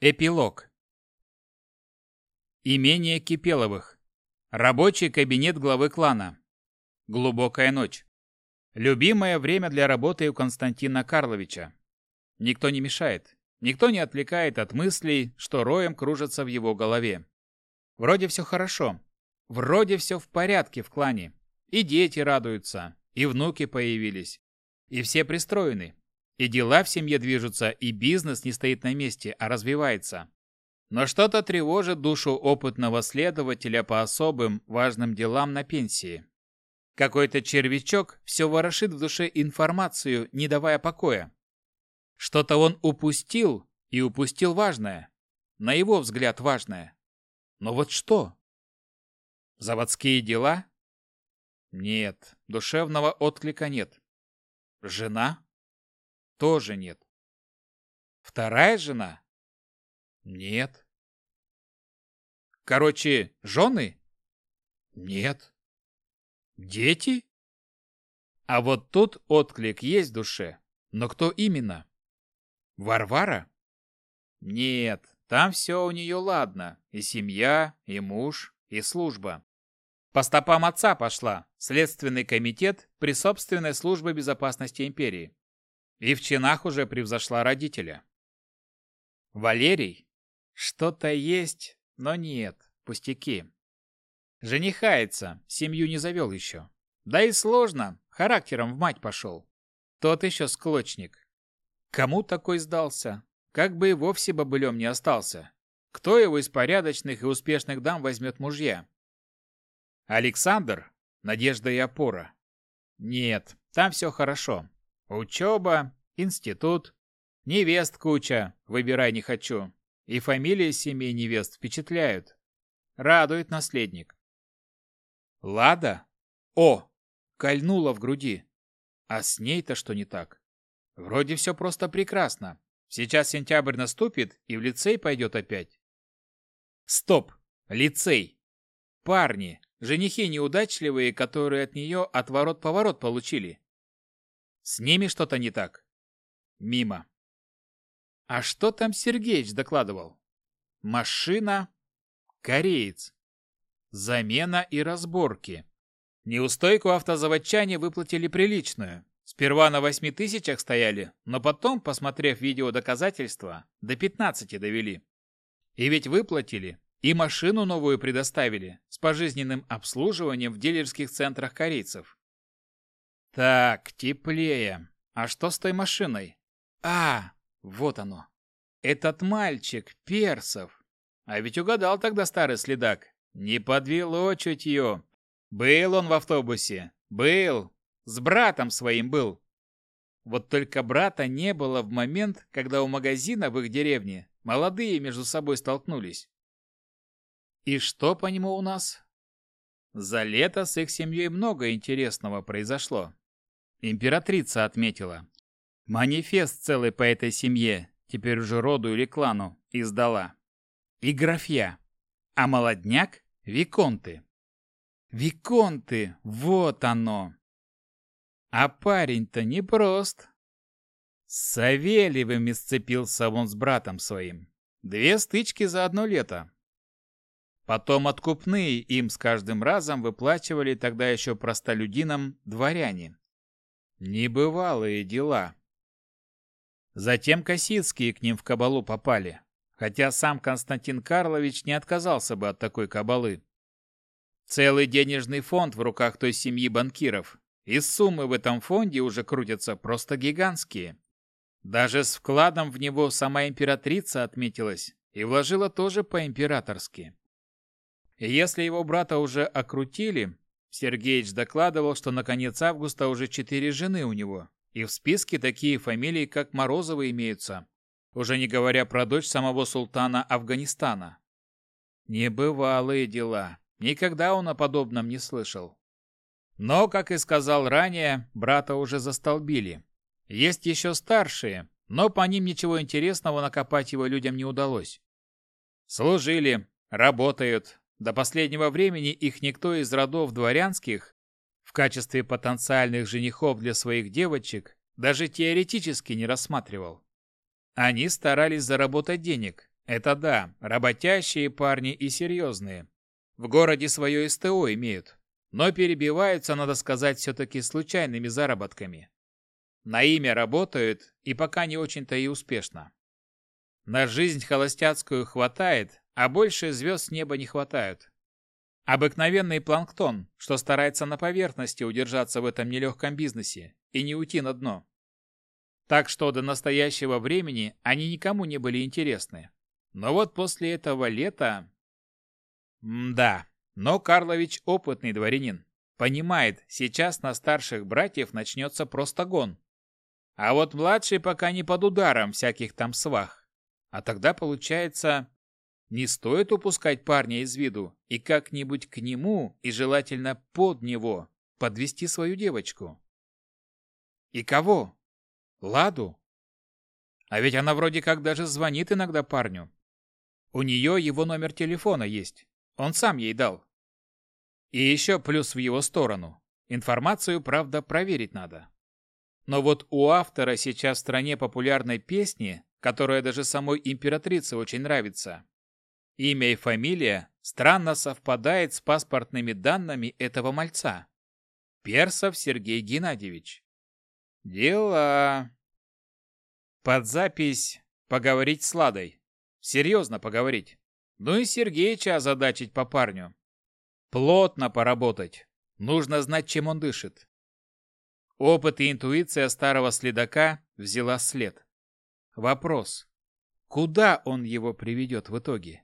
Эпилог. Имение Кипеловых. Рабочий кабинет главы клана. Глубокая ночь. Любимое время для работы у Константина Карловича. Никто не мешает. Никто не отвлекает от мыслей, что роем кружится в его голове. Вроде все хорошо. Вроде все в порядке в клане. И дети радуются, и внуки появились. И все пристроены, и дела в семье движутся, и бизнес не стоит на месте, а развивается. Но что-то тревожит душу опытного следователя по особым важным делам на пенсии. Какой-то червячок все ворошит в душе информацию, не давая покоя. Что-то он упустил, и упустил важное. На его взгляд важное. Но вот что? Заводские дела? Нет, душевного отклика нет. Жена? тоже нет. Вторая жена? Нет. Короче, жены? Нет. Дети? А вот тут отклик есть в душе. Но кто именно? Варвара? Нет, там все у нее ладно. И семья, и муж, и служба. По стопам отца пошла. Следственный комитет при собственной службе безопасности империи. И в чинах уже превзошла родителя. Валерий? Что-то есть, но нет, пустяки. Женихается, семью не завел еще. Да и сложно, характером в мать пошел. Тот еще склочник. Кому такой сдался? Как бы и вовсе бобылем не остался. Кто его из порядочных и успешных дам возьмет мужья? Александр? Надежда и опора. Нет, там все хорошо. Учеба, институт. Невест куча, выбирай не хочу. И фамилии семей невест впечатляют. Радует наследник. Лада? О! Кольнула в груди. А с ней-то что не так? Вроде все просто прекрасно. Сейчас сентябрь наступит, и в лицей пойдет опять. Стоп! Лицей! Парни! Женихи неудачливые, которые от нее отворот-поворот получили. С ними что-то не так. Мимо. А что там Сергеич докладывал? Машина. Кореец. Замена и разборки. Неустойку автозаводчане выплатили приличную. Сперва на восьми тысячах стояли, но потом, посмотрев видео доказательства, до 15 довели. И ведь выплатили, и машину новую предоставили с пожизненным обслуживанием в дилерских центрах корейцев. Так, теплее. А что с той машиной? А, вот оно. Этот мальчик, Персов. А ведь угадал тогда старый следак. Не подвело чутье. Был он в автобусе. Был. С братом своим был. Вот только брата не было в момент, когда у магазина в их деревне молодые между собой столкнулись. И что по нему у нас? За лето с их семьей много интересного произошло. Императрица отметила. Манифест целый по этой семье, теперь уже роду или клану, издала. И графья. А молодняк — виконты. Виконты, вот оно. А парень-то непрост. С Савельевыми сцепился он с братом своим. Две стычки за одно лето. Потом откупные им с каждым разом выплачивали тогда еще простолюдинам дворяне. Небывалые дела. Затем Косицкие к ним в кабалу попали, хотя сам Константин Карлович не отказался бы от такой кабалы. Целый денежный фонд в руках той семьи банкиров, и суммы в этом фонде уже крутятся просто гигантские. Даже с вкладом в него сама императрица отметилась и вложила тоже по-императорски. Если его брата уже окрутили, Сергеич докладывал, что на конец августа уже четыре жены у него, и в списке такие фамилии, как Морозова, имеются, уже не говоря про дочь самого султана Афганистана. Небывалые дела. Никогда он о подобном не слышал. Но, как и сказал ранее, брата уже застолбили. Есть еще старшие, но по ним ничего интересного накопать его людям не удалось. Служили, работают, до последнего времени их никто из родов дворянских в качестве потенциальных женихов для своих девочек даже теоретически не рассматривал. Они старались заработать денег. Это да, работящие парни и серьезные. В городе свое СТО имеют, но перебиваются, надо сказать, все-таки случайными заработками. На имя работают, и пока не очень-то и успешно. На жизнь холостяцкую хватает, а больше звезд неба не хватает. Обыкновенный планктон, что старается на поверхности удержаться в этом нелегком бизнесе и не уйти на дно. Так что до настоящего времени они никому не были интересны. Но вот после этого лета... мда. но Карлович опытный дворянин. Понимает, сейчас на старших братьев начнется просто гон. А вот младший пока не под ударом всяких там свах. А тогда получается... Не стоит упускать парня из виду и как-нибудь к нему и желательно под него подвести свою девочку. И кого? Ладу? А ведь она вроде как даже звонит иногда парню. У нее его номер телефона есть. Он сам ей дал. И еще плюс в его сторону. Информацию, правда, проверить надо. Но вот у автора сейчас в стране популярной песни, которая даже самой императрице очень нравится, Имя и фамилия странно совпадает с паспортными данными этого мальца. Персов Сергей Геннадьевич. Дела. Под запись поговорить с Ладой. Серьезно поговорить. Ну и Сергеича озадачить по парню. Плотно поработать. Нужно знать, чем он дышит. Опыт и интуиция старого следака взяла след. Вопрос. Куда он его приведет в итоге?